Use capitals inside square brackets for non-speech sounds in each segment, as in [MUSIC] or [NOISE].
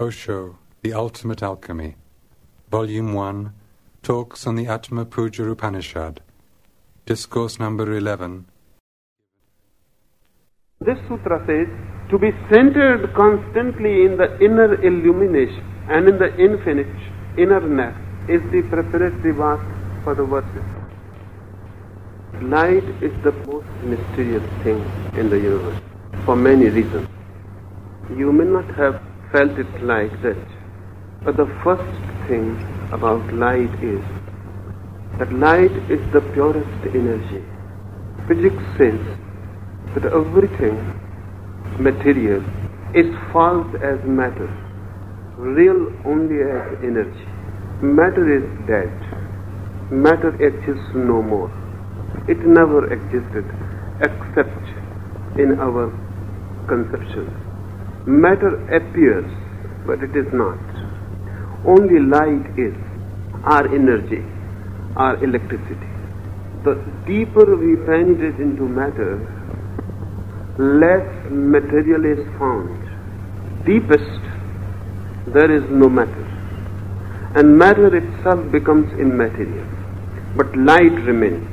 Osho, The Ultimate Alchemy, Volume 1, Talks on the Atma Puja Upanishad, Discourse number 11. This sutra says to be centered constantly in the inner illumination and in the infinite innerness is the preparatory work for the worship. Light is the most mysterious thing in the universe for many reasons. You may not have felt it like that, but the first thing about light is that light is the purest energy. Physics says that everything material is false as matter, real only as energy. Matter is dead. Matter exists no more. It never existed except in our conception. Matter appears, but it is not. Only light is our energy, our electricity. The deeper we penetrate into matter, less material is found. Deepest, there is no matter. And matter itself becomes immaterial. But light remains,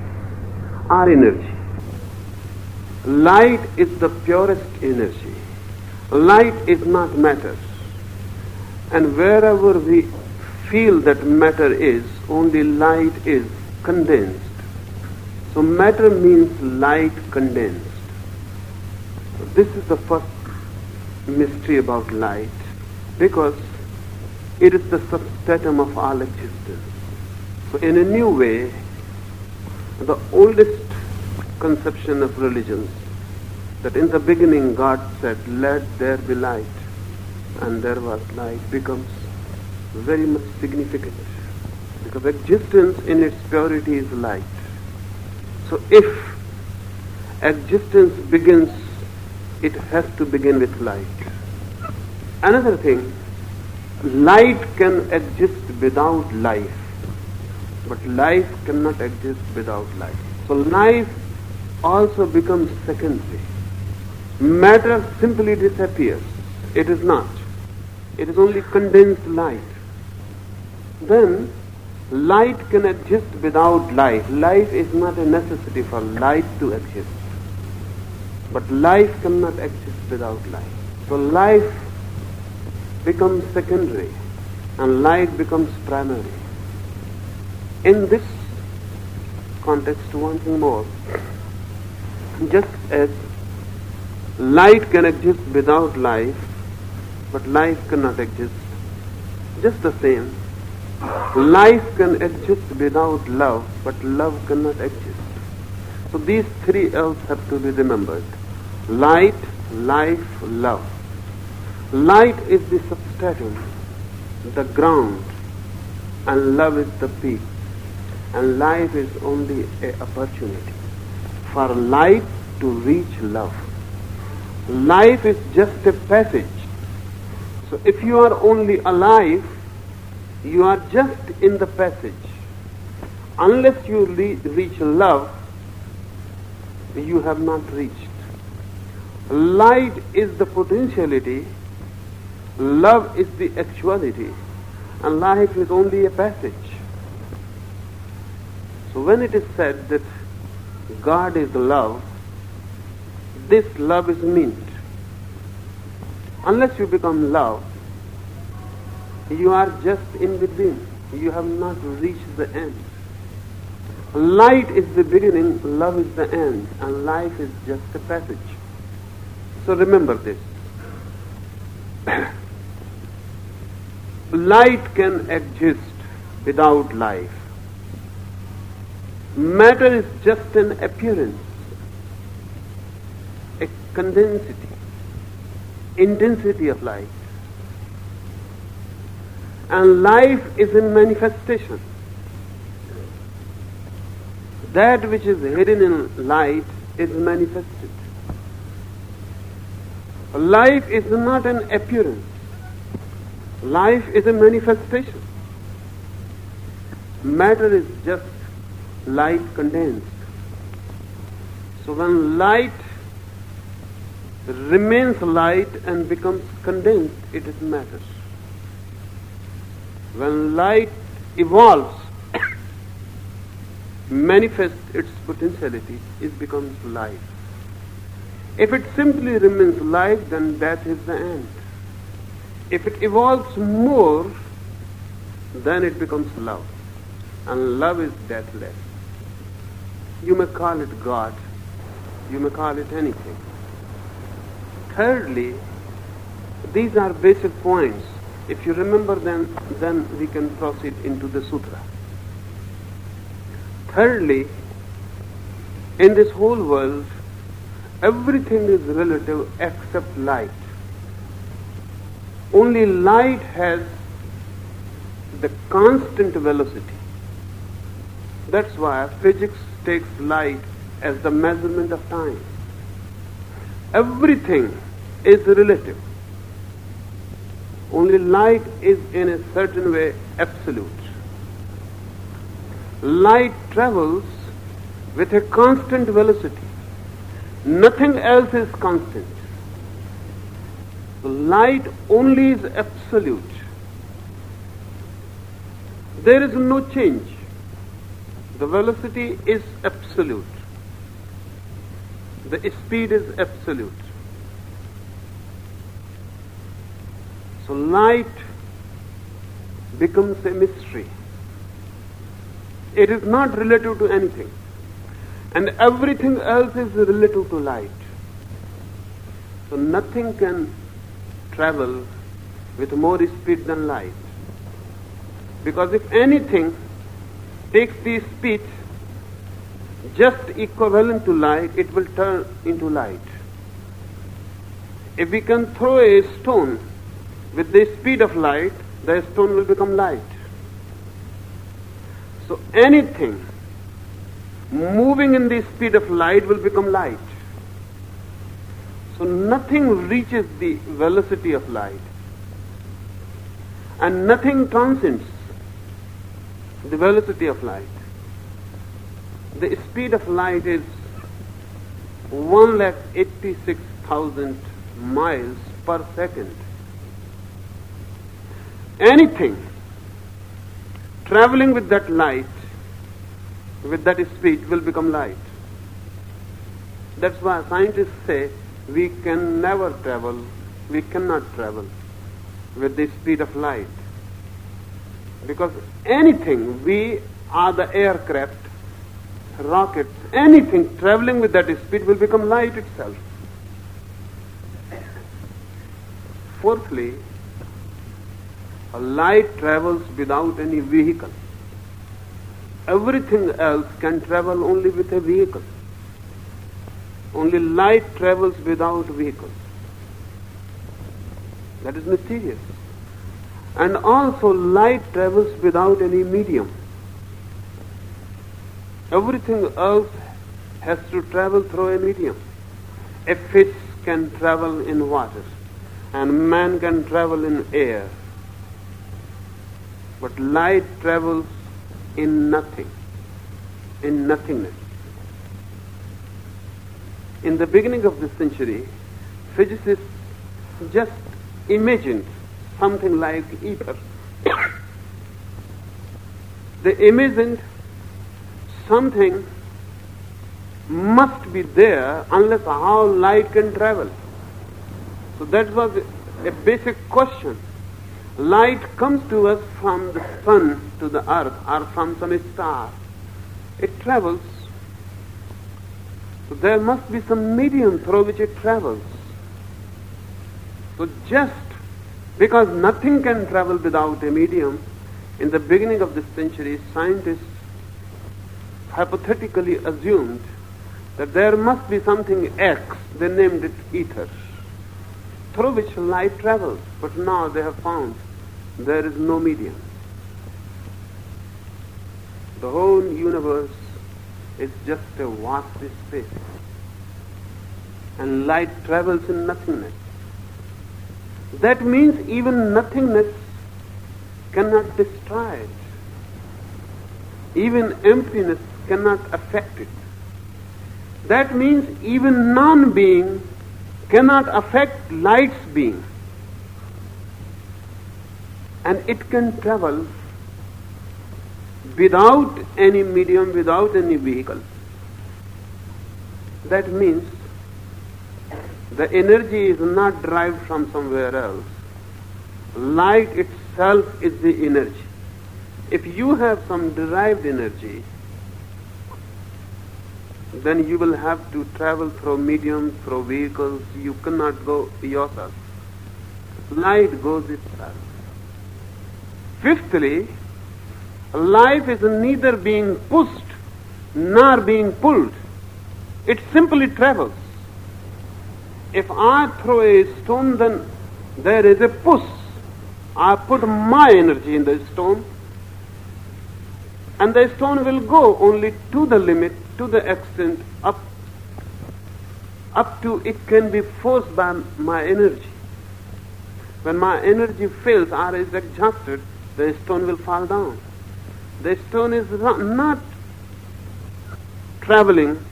our energy. Light is the purest energy. Light is not matter. And wherever we feel that matter is, only light is condensed. So matter means light condensed. This is the first mystery about light because it is the substratum of all existence. So in a new way, the oldest conception of religions that in the beginning God said, let there be light, and there was light becomes very much significant because existence in its purity is light. So if existence begins, it has to begin with light. Another thing, light can exist without life, but life cannot exist without light. So life also becomes secondary. Matter simply disappears. It is not. It is only condensed light. Then light can exist without life. Life is not a necessity for light to exist. But life cannot exist without life. So life becomes secondary and light becomes primary. In this context, one thing more. Just as light can exist without life, but life cannot exist. Just the same, life can exist without love, but love cannot exist. So these three L's have to be remembered. Light, life, love. Light is the substratum, the ground, and love is the peak. And life is only an opportunity for light to reach love. Life is just a passage. So if you are only alive, you are just in the passage. Unless you re- reach love, you have not reached. Light is the potentiality, love is the actuality, and life is only a passage. So when it is said that God is love, this love is meant. Unless you become love, you are just in between. You have not reached the end. Light is the beginning, love is the end, and life is just a passage. So remember this. [COUGHS] Light can exist without life. Matter is just an appearance, condensity, intensity of light. And life is a manifestation. That which is hidden in light is manifested. Life is not an appearance. Life is a manifestation. Matter is just light condensed. So when light remains light and becomes condensed, it is matter. when light evolves, [COUGHS] manifests its potentiality, it becomes life. If it simply remains life, then death is the end. If it evolves more, then it becomes love. And love is deathless. You may call it God. You may call it anything. Thirdly, these are basic points. If you remember them, then we can proceed into the sutra. Thirdly, in this whole world, everything is relative except light. Only light has the constant velocity. That's why physics takes light as the measurement of time. Everything is relative. Only light is in a certain way absolute. Light travels with a constant velocity. Nothing else is constant. Light only is absolute. There is no change. The velocity is absolute. The speed is absolute. So light becomes a mystery. It is not relative to anything. And everything else is relative to light. So nothing can travel with more speed than light. Because if anything takes the speed just equivalent to light, it will turn into light. If we can throw a stone with the speed of light, the stone will become light. So anything moving in the speed of light will become light. So nothing reaches the velocity of light. And nothing transcends the velocity of light. The speed of light is 1,86,000 miles per second. Anything traveling with that light, with that speed, will become light. That's why scientists say we can never travel, we cannot travel with the speed of light. Because anything, we are the aircraft, rockets, anything traveling with that speed will become light itself. Fourthly, light travels without any vehicle. Everything else can travel only with a vehicle. Only light travels without vehicle. That is mysterious. And also light travels without any medium. Everything else has to travel through a medium. A fish can travel in water and man can travel in air. But light travels in nothing, in nothingness. In the beginning of this century, physicists just imagined something like ether. [COUGHS] they imagined something must be there unless how light can travel. So that was a basic question. Light comes to us from the sun to the earth or from some star. It travels. So there must be some medium through which it travels. So just because nothing can travel without a medium, in the beginning of this century, scientists hypothetically assumed that there must be something X, they named it ether, through which light travels. But now they have found there is no medium. The whole universe is just a vast space. And light travels in nothingness. That means even nothingness cannot destroy it. Even emptiness cannot affect it. That means even non-being cannot affect light's being. And it can travel without any medium, without any vehicle. That means the energy is not derived from somewhere else. Light itself is the energy. If you have some derived energy, then you will have to travel through mediums, through vehicles. You cannot go yourself. Light goes itself. Fifthly, life is neither being pushed nor being pulled. It simply travels. If I throw a stone, then there is a push. I put my energy in the stone, and the stone will go only to the limit, to the extent up, up to it can be forced by my energy. When my energy fails or is exhausted, the stone will fall down. The stone is not traveling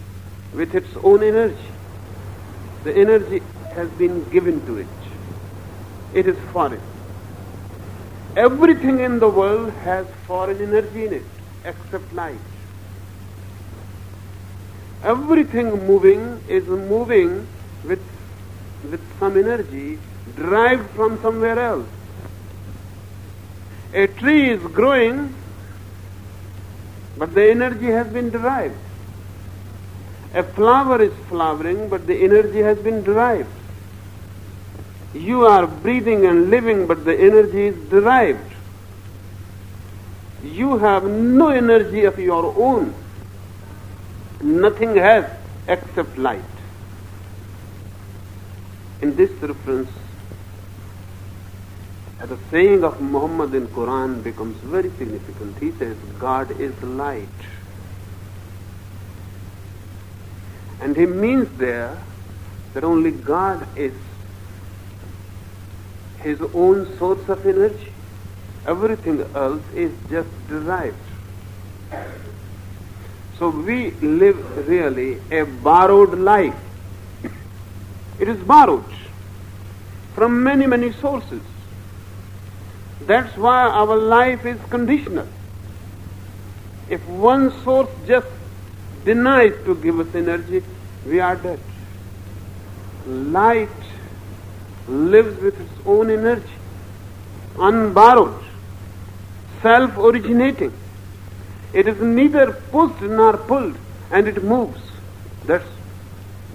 with its own energy. The energy has been given to it. It is foreign. Everything in the world has foreign energy in it except light. Everything moving is moving with, with some energy derived from somewhere else. A tree is growing, but the energy has been derived. A flower is flowering, but the energy has been derived. You are breathing and living, but the energy is derived. You have no energy of your own. Nothing has except light. In this reference, the saying of Muhammad in Quran becomes very significant. He says, God is light. And he means there that only God is his own source of energy. Everything else is just derived. So we live really a borrowed life. It is borrowed from many, many sources. That's why our life is conditional. If one source just denies to give us energy, we are dead. Light lives with its own energy, unborrowed, self originating. It is neither pushed nor pulled, and it moves. That's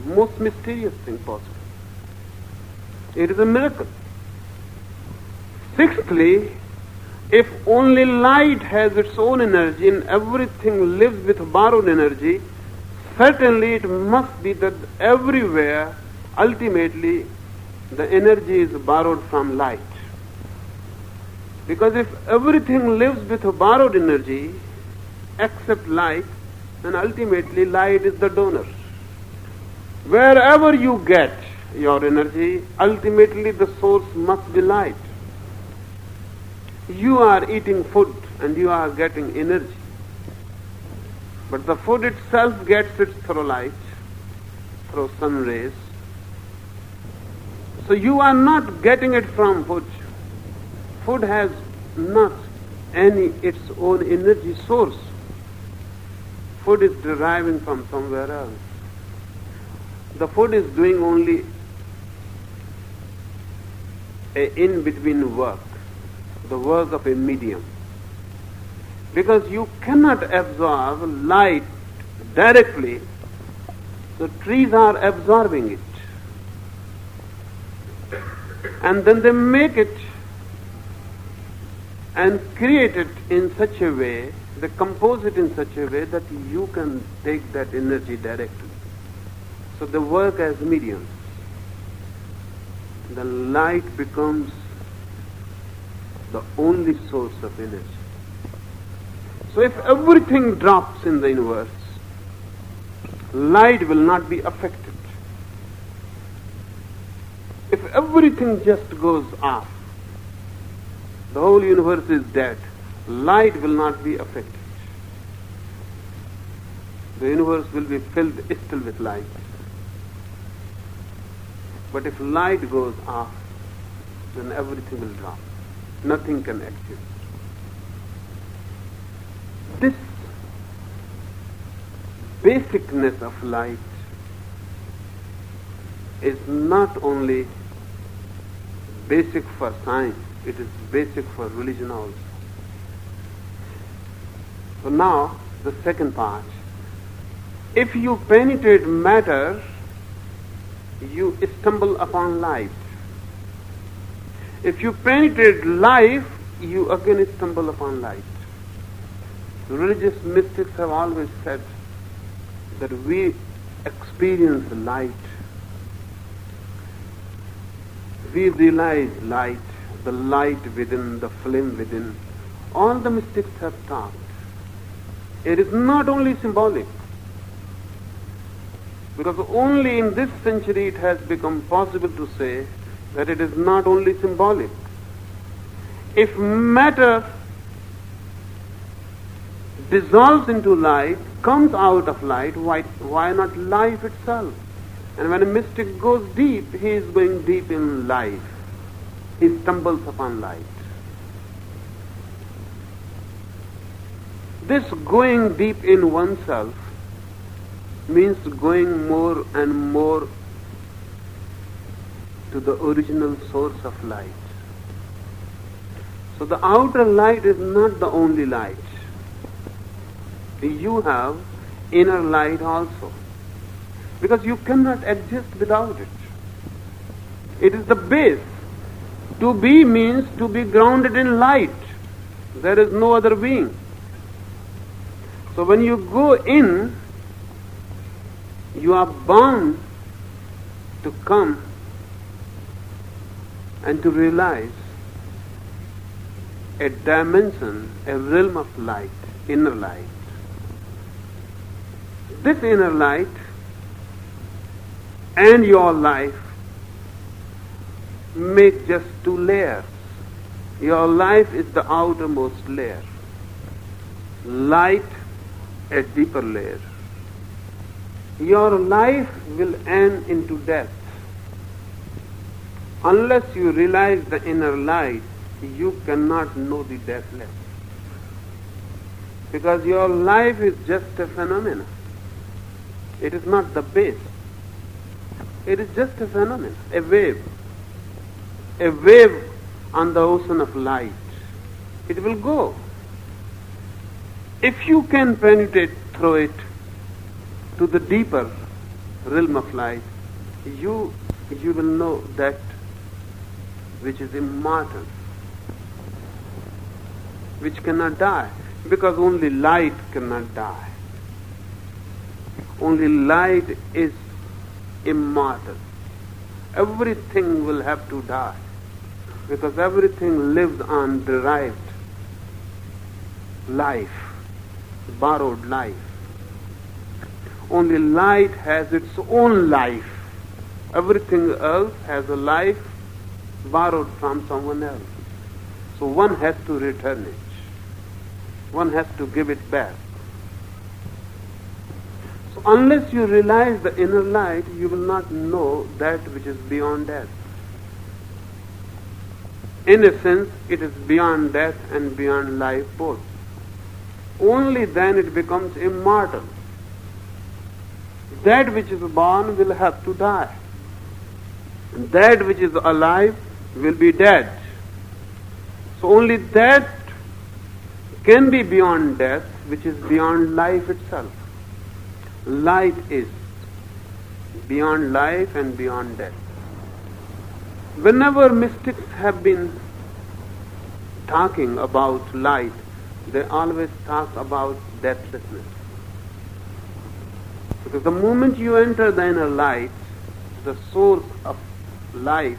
most mysterious thing possible. It is a miracle. Sixthly, if only light has its own energy and everything lives with borrowed energy, certainly it must be that everywhere, ultimately, the energy is borrowed from light. Because if everything lives with borrowed energy, except light, then ultimately light is the donor. Wherever you get your energy, ultimately the source must be light. You are eating food and you are getting energy. But the food itself gets it through light, through sun rays. So you are not getting it from food. Food has not any its own energy source. Food is deriving from somewhere else. The food is doing only a in-between work the work of a medium. Because you cannot absorb light directly, the trees are absorbing it. And then they make it and create it in such a way, they compose it in such a way that you can take that energy directly. So they work as mediums. The light becomes the only source of energy. So if everything drops in the universe, light will not be affected. If everything just goes off, the whole universe is dead, light will not be affected. The universe will be filled still with light. But if light goes off, then everything will drop. Nothing can exist. This basicness of light is not only basic for science, it is basic for religion also. So now, the second part. If you penetrate matter, you stumble upon life. If you penetrate life, you again stumble upon light. Religious mystics have always said that we experience light. We realize light, the light within, the flame within. All the mystics have taught. It is not only symbolic, because only in this century it has become possible to say that it is not only symbolic. If matter dissolves into light, comes out of light, why, why not life itself? And when a mystic goes deep, he is going deep in life. He stumbles upon light. This going deep in oneself means going more and more to the original source of light. So the outer light is not the only light. You have inner light also. Because you cannot exist without it. It is the base. To be means to be grounded in light. There is no other being. So when you go in, you are bound to come and to realize a dimension, a realm of light, inner light. This inner light and your life make just two layers. Your life is the outermost layer. Light, a deeper layer. Your life will end into death. Unless you realize the inner light, you cannot know the deathless. Because your life is just a phenomenon. It is not the base. It is just a phenomenon, a wave. A wave on the ocean of light. It will go. If you can penetrate through it to the deeper realm of light, you, you will know that which is immortal, which cannot die, because only light cannot die. Only light is immortal. Everything will have to die, because everything lives on derived life, borrowed life. Only light has its own life. Everything else has a life borrowed from someone else. So one has to return it. One has to give it back. So unless you realize the inner light, you will not know that which is beyond death. In a sense, it is beyond death and beyond life both. Only then it becomes immortal. That which is born will have to die. That which is alive will be dead. So only that can be beyond death, which is beyond life itself. Light is beyond life and beyond death. Whenever mystics have been talking about light, they always talk about deathlessness. Because the moment you enter the inner light, the source of life,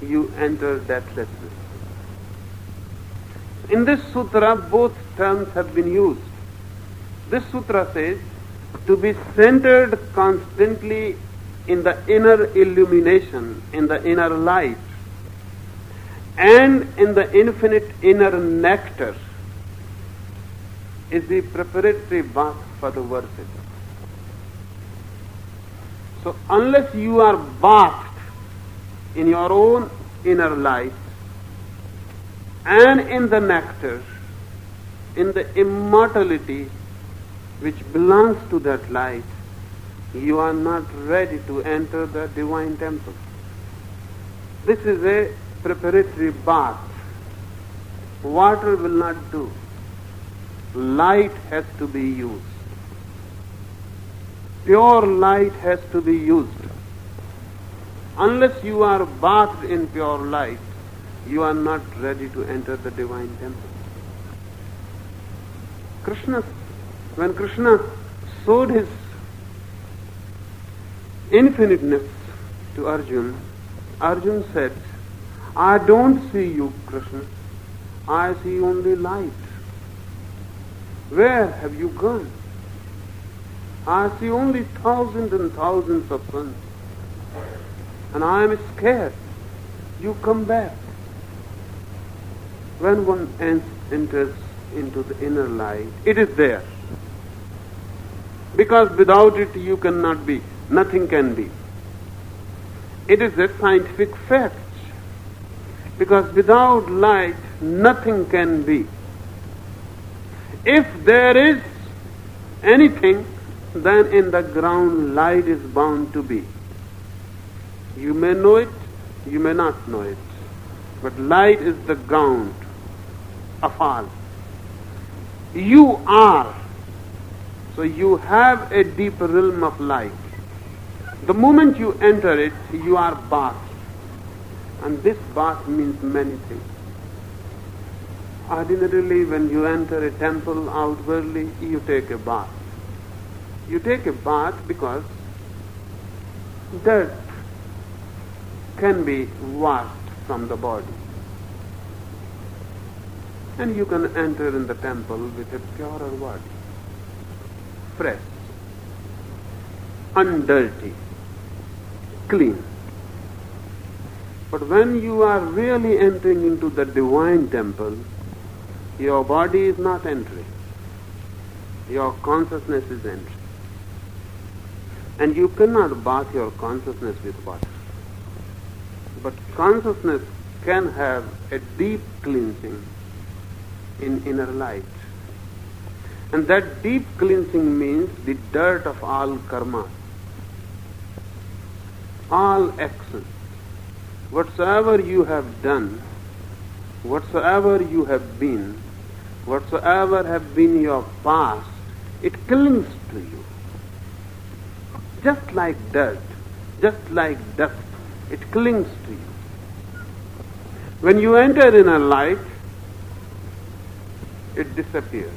you enter deathlessness. In this sutra, both terms have been used. This sutra says to be centered constantly in the inner illumination, in the inner light, and in the infinite inner nectar is the preparatory bath for the verses. So unless you are bathed in your own inner light, and in the nectar, in the immortality which belongs to that light, you are not ready to enter the divine temple. This is a preparatory bath. Water will not do. Light has to be used. Pure light has to be used. Unless you are bathed in pure light, you are not ready to enter the divine temple. Krishna, when Krishna showed his infiniteness to Arjun, Arjun said, I don't see you, Krishna. I see only light. Where have you gone? I see only thousands and thousands of suns. And I am scared. You come back. When one enters into the inner light, it is there. Because without it you cannot be. Nothing can be. It is a scientific fact. Because without light, nothing can be. If there is anything, then in the ground light is bound to be. You may know it, you may not know it. But light is the ground of all. You are. So you have a deep realm of light. The moment you enter it, you are bathed. And this bath means many things. Ordinarily, when you enter a temple outwardly, you take a bath. You take a bath because dirt can be washed from the body. And you can enter in the temple with a purer body, fresh, undirty, clean. But when you are really entering into the divine temple, your body is not entering. Your consciousness is entering. And you cannot bath your consciousness with water. But consciousness can have a deep cleansing in inner light. And that deep cleansing means the dirt of all karma, all actions. Whatsoever you have done, whatsoever you have been, whatsoever have been your past, it clings to you. Just like dirt, just like dust, it clings to you. When you enter in a light, it disappears.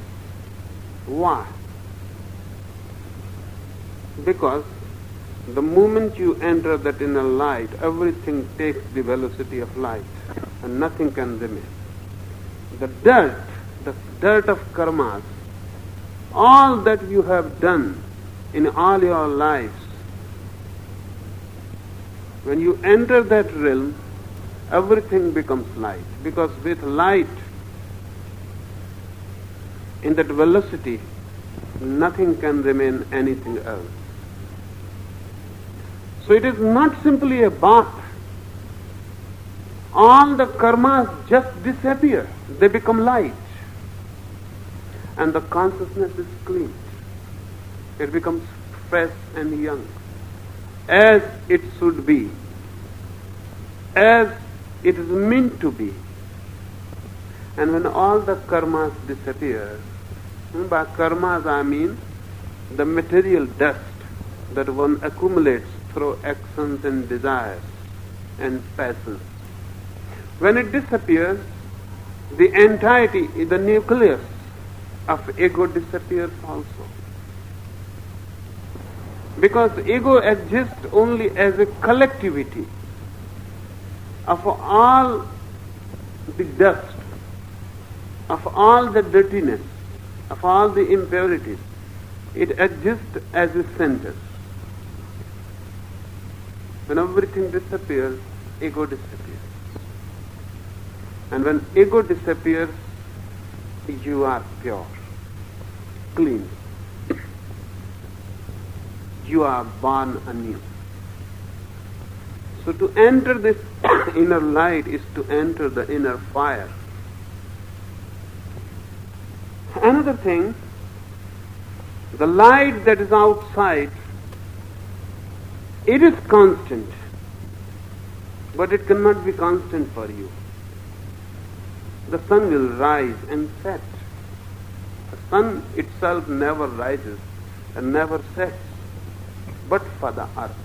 Why? Because the moment you enter that inner light, everything takes the velocity of light and nothing can remain. The dirt, the dirt of karmas, all that you have done in all your lives, when you enter that realm, everything becomes light. Because with light, in that velocity, nothing can remain anything else. So it is not simply a bath. All the karmas just disappear. They become light. And the consciousness is clean. It becomes fresh and young. As it should be. As it is meant to be. And when all the karmas disappear, by karmas I mean the material dust that one accumulates through actions and desires and passions. When it disappears, the entirety, the nucleus of ego disappears also. Because ego exists only as a collectivity of all the dust, of all the dirtiness, of all the impurities. It exists as a center. When everything disappears, ego disappears. And when ego disappears, you are pure, clean. You are born anew. So to enter this [COUGHS] inner light is to enter the inner fire. Another thing, the light that is outside, it is constant, but it cannot be constant for you. The sun will rise and set. The sun itself never rises and never sets, but for the earth.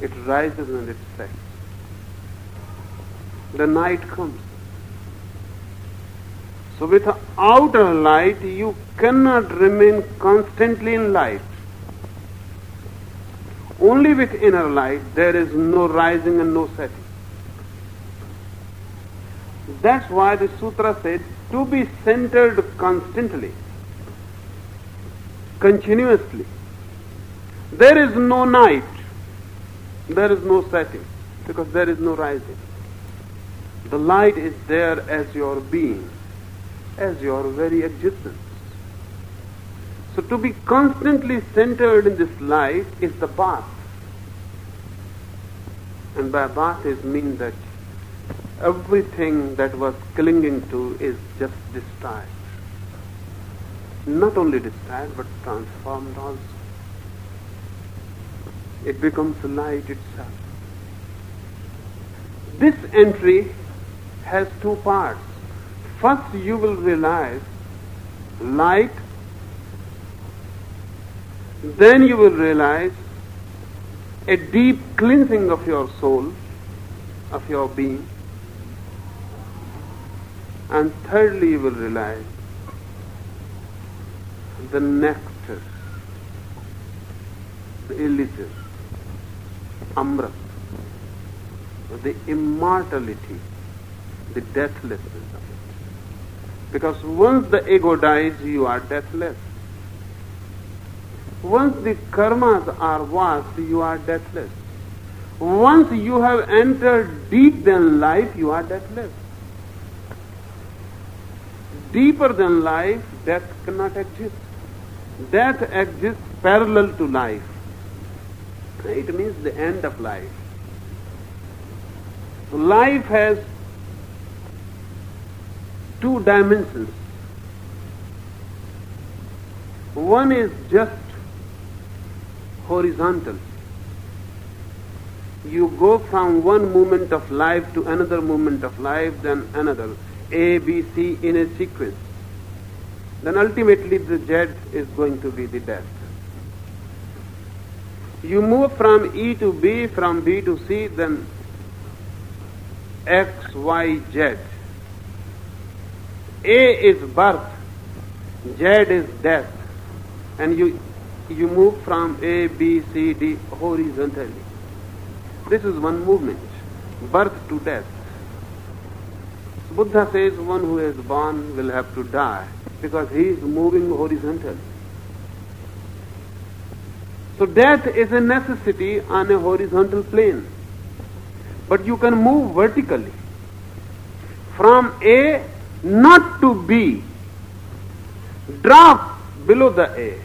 It rises and it sets. The night comes. So with outer light, you cannot remain constantly in light. Only with inner light, there is no rising and no setting. That's why the sutra said to be centered constantly, continuously. There is no night, there is no setting, because there is no rising. The light is there as your being, as your very existence. So to be constantly centered in this light is the bath. And by bath is mean that everything that was clinging to is just destroyed. Not only destroyed, but transformed also. It becomes light itself. This entry has two parts. First, you will realize light, then you will realize a deep cleansing of your soul, of your being, and thirdly, you will realize the nectar, the elixir, amrit, the immortality, the deathlessness of it. Because once the ego dies, you are deathless. Once the karmas are washed, you are deathless. Once you have entered deep than life, you are deathless deeper than life, death cannot exist. Death exists parallel to life. It means the end of life. So Life has two dimensions. One is just horizontal. You go from one moment of life to another moment of life, then another a, B, C in a sequence, then ultimately the Z is going to be the death. You move from E to B, from B to C, then X, Y, Z. A is birth, Z is death, and you you move from A, B, C, D horizontally. This is one movement, birth to death. Buddha says one who is born will have to die because he is moving horizontally. So death is a necessity on a horizontal plane. But you can move vertically. From A not to B. Drop below the A.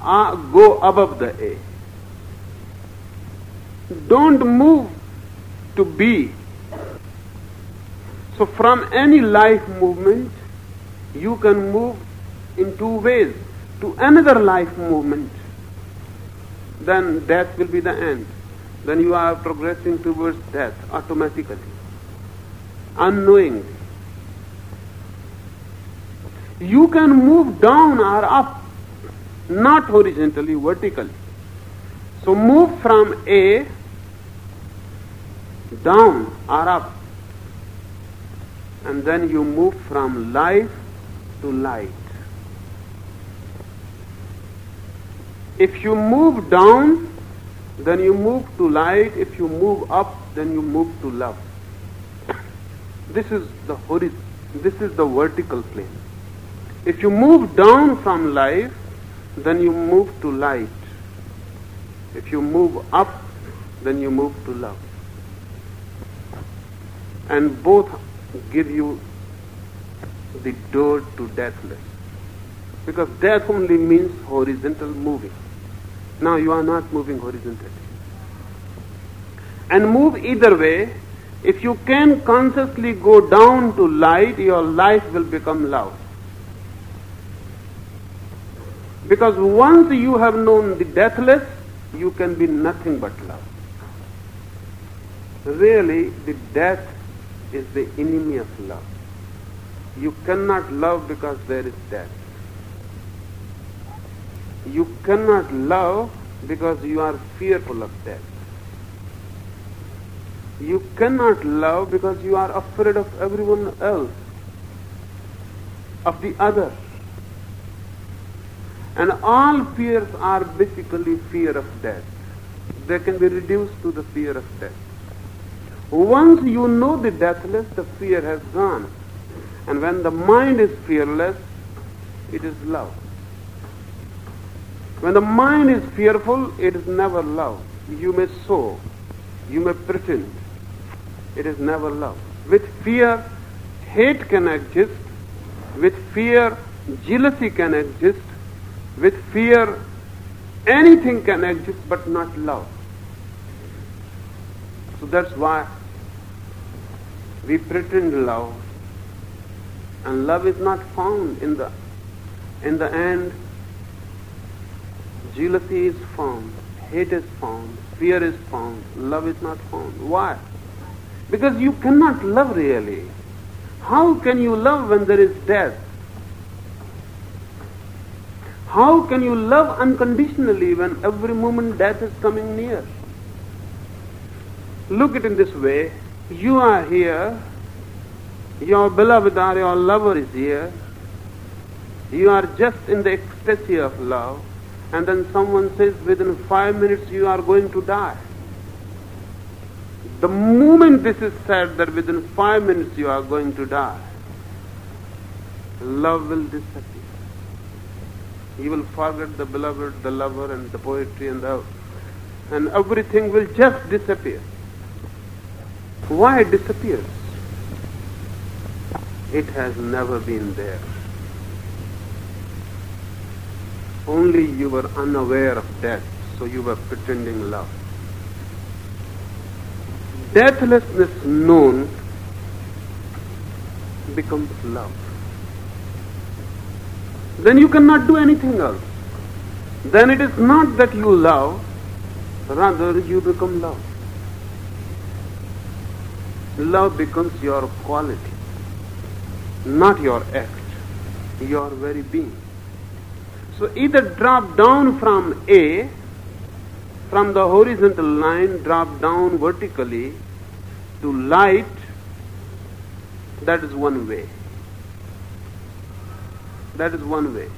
Uh, go above the A. Don't move to B so from any life movement, you can move in two ways to another life movement. Then death will be the end. Then you are progressing towards death automatically, unknowingly. You can move down or up, not horizontally, vertically. So move from A down or up and then you move from life to light. If you move down, then you move to light. If you move up, then you move to love. This is the horizon. This is the vertical plane. If you move down from life, then you move to light. If you move up, then you move to love. And both give you the door to deathless. Because death only means horizontal moving. Now you are not moving horizontally. And move either way, if you can consciously go down to light, your life will become love. Because once you have known the deathless, you can be nothing but love. Really, the death is the enemy of love. You cannot love because there is death. You cannot love because you are fearful of death. You cannot love because you are afraid of everyone else, of the other. And all fears are basically fear of death. They can be reduced to the fear of death. Once you know the deathless, the fear has gone. And when the mind is fearless, it is love. When the mind is fearful, it is never love. You may sow, you may pretend. It is never love. With fear, hate can exist. With fear, jealousy can exist. With fear, anything can exist but not love. So that's why we pretend love and love is not found in the in the end jealousy is found hate is found fear is found love is not found why because you cannot love really how can you love when there is death how can you love unconditionally when every moment death is coming near? Look at it in this way. You are here. Your beloved or your lover is here. You are just in the ecstasy of love. And then someone says within five minutes you are going to die. The moment this is said that within five minutes you are going to die, love will disappear. You will forget the beloved, the lover, and the poetry, and the, and everything will just disappear. Why it disappears? It has never been there. Only you were unaware of death, so you were pretending love. Deathlessness known becomes love then you cannot do anything else. Then it is not that you love, rather you become love. Love becomes your quality, not your act, your very being. So either drop down from A, from the horizontal line, drop down vertically to light, that is one way. That is one way.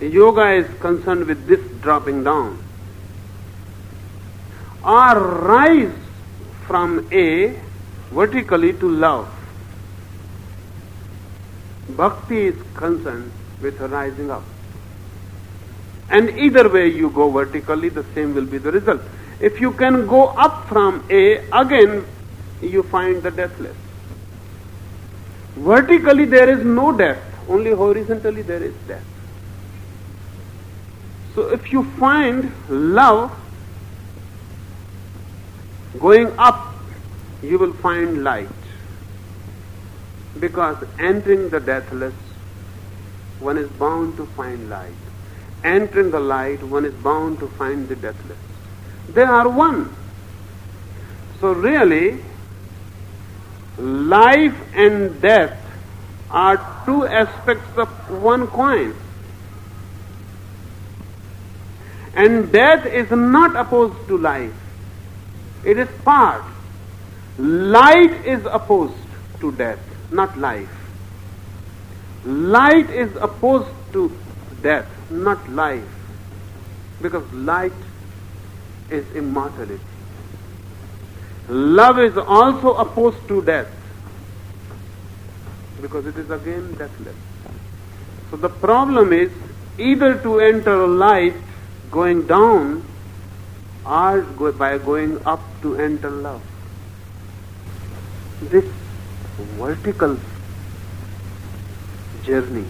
Yoga is concerned with this dropping down. Or rise from A vertically to love. Bhakti is concerned with rising up. And either way you go vertically, the same will be the result. If you can go up from A, again you find the deathless. Vertically there is no death. Only horizontally there is death. So if you find love going up, you will find light. Because entering the deathless, one is bound to find light. Entering the light, one is bound to find the deathless. They are one. So really, life and death are two aspects of one coin. And death is not opposed to life. It is part. Light is opposed to death, not life. Light is opposed to death, not life. Because light is immortality. Love is also opposed to death because it is again deathless. So the problem is either to enter light going down or go by going up to enter love. This vertical journey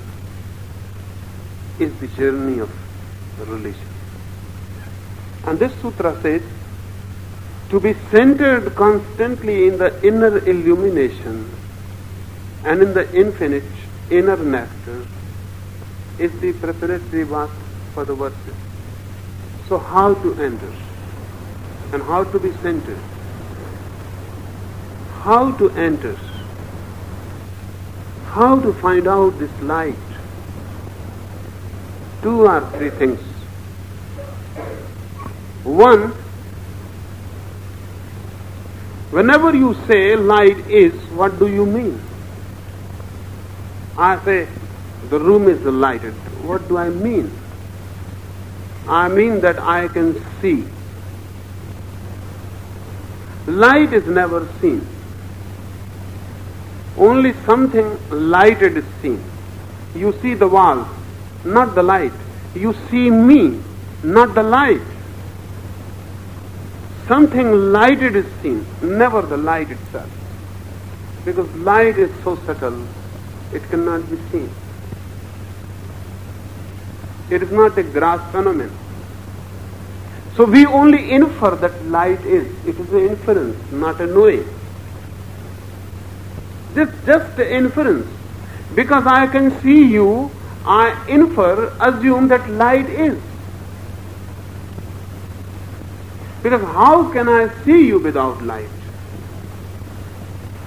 is the journey of religion. And this sutra says to be centered constantly in the inner illumination and in the infinite inner nectar is the preparatory work for the worship. So how to enter and how to be centered? How to enter? How to find out this light? Two or three things. One, whenever you say light is, what do you mean? I say the room is lighted. What do I mean? I mean that I can see. Light is never seen. Only something lighted is seen. You see the wall, not the light. You see me, not the light. Something lighted is seen, never the light itself. Because light is so subtle, it cannot be seen. It is not a gross phenomenon. So we only infer that light is. It is an inference, not a knowing. This just an inference. Because I can see you, I infer, assume that light is. Because how can I see you without light?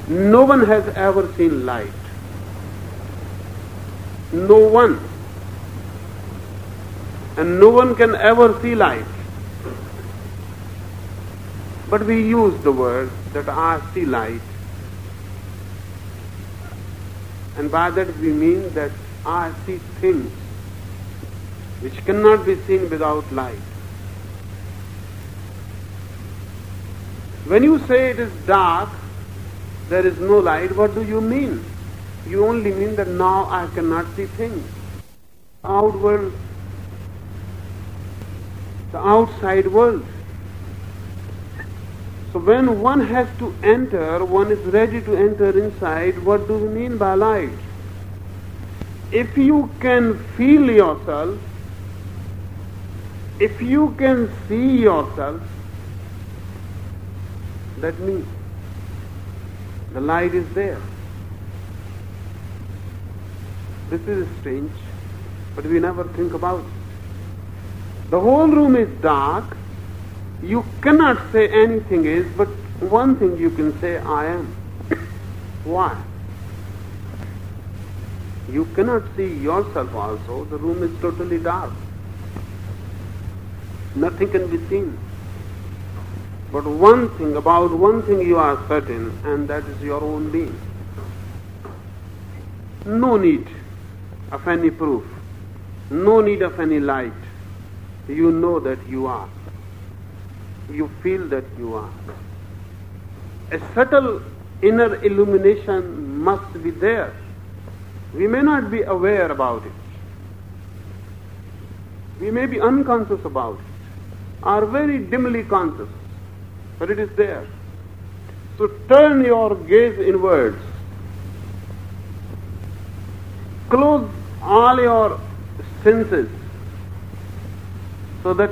No one has ever seen light. No one and no one can ever see light. But we use the word that I see light. And by that we mean that I see things which cannot be seen without light. When you say it is dark, there is no light, what do you mean? You only mean that now I cannot see things. Outward the outside world. So when one has to enter, one is ready to enter inside, what do we mean by light? If you can feel yourself, if you can see yourself, that means the light is there. This is strange, but we never think about it. The whole room is dark. You cannot say anything is, but one thing you can say, I am. [COUGHS] Why? You cannot see yourself also. The room is totally dark. Nothing can be seen. But one thing, about one thing you are certain, and that is your own being. No need of any proof. No need of any light you know that you are. You feel that you are. A subtle inner illumination must be there. We may not be aware about it. We may be unconscious about it, or very dimly conscious, but it is there. So turn your gaze inwards. Close all your senses so that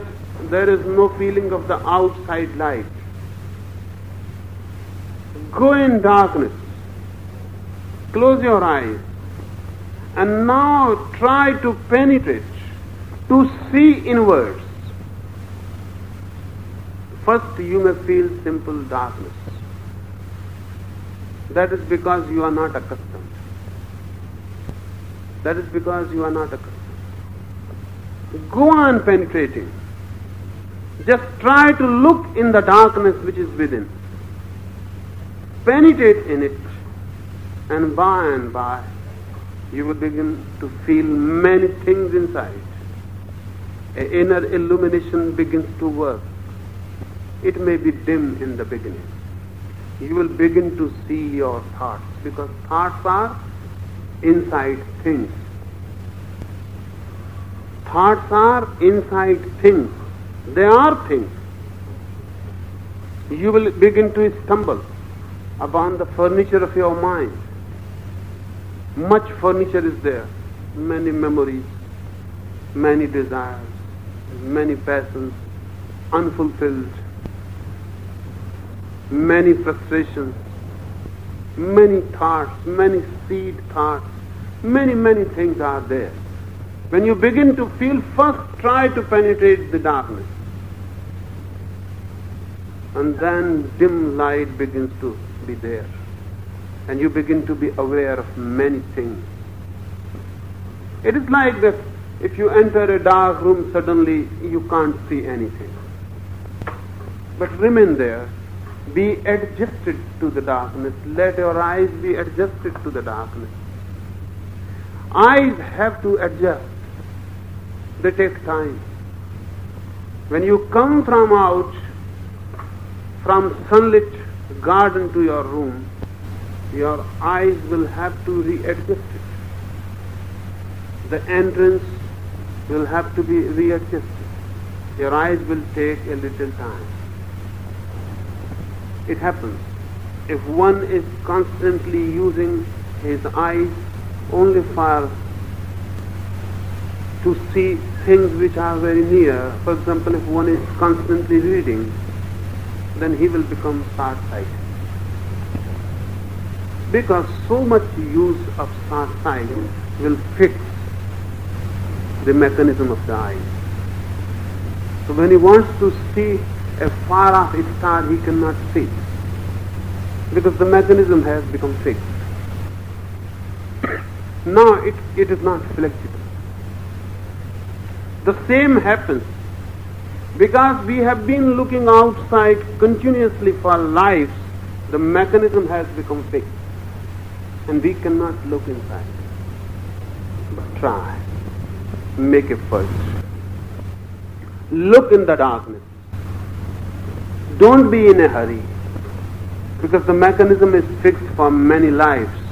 there is no feeling of the outside light. Go in darkness, close your eyes, and now try to penetrate, to see inwards. First, you may feel simple darkness. That is because you are not accustomed. That is because you are not accustomed. Go on penetrating. Just try to look in the darkness which is within. Penetrate in it, and by and by you will begin to feel many things inside. Inner illumination begins to work. It may be dim in the beginning. You will begin to see your thoughts because thoughts are inside things. Thoughts are inside things. They are things. You will begin to stumble upon the furniture of your mind. Much furniture is there. Many memories, many desires, many passions, unfulfilled, many frustrations, many thoughts, many seed thoughts, many, many things are there. When you begin to feel, first try to penetrate the darkness. And then dim light begins to be there. And you begin to be aware of many things. It is like that if you enter a dark room, suddenly you can't see anything. But remain there. Be adjusted to the darkness. Let your eyes be adjusted to the darkness. Eyes have to adjust. They take time. When you come from out from sunlit garden to your room, your eyes will have to readjust it. The entrance will have to be readjusted. Your eyes will take a little time. It happens. If one is constantly using his eyes only for to see things which are very near, for example, if one is constantly reading, then he will become short-sighted. Because so much use of sight will fix the mechanism of the eye. So when he wants to see a far off star, he cannot see because the mechanism has become fixed. [COUGHS] now it, it is not flexible. The same happens because we have been looking outside continuously for lives, the mechanism has become fixed. And we cannot look inside. But try make effort. Look in the darkness. Don't be in a hurry because the mechanism is fixed for many lives.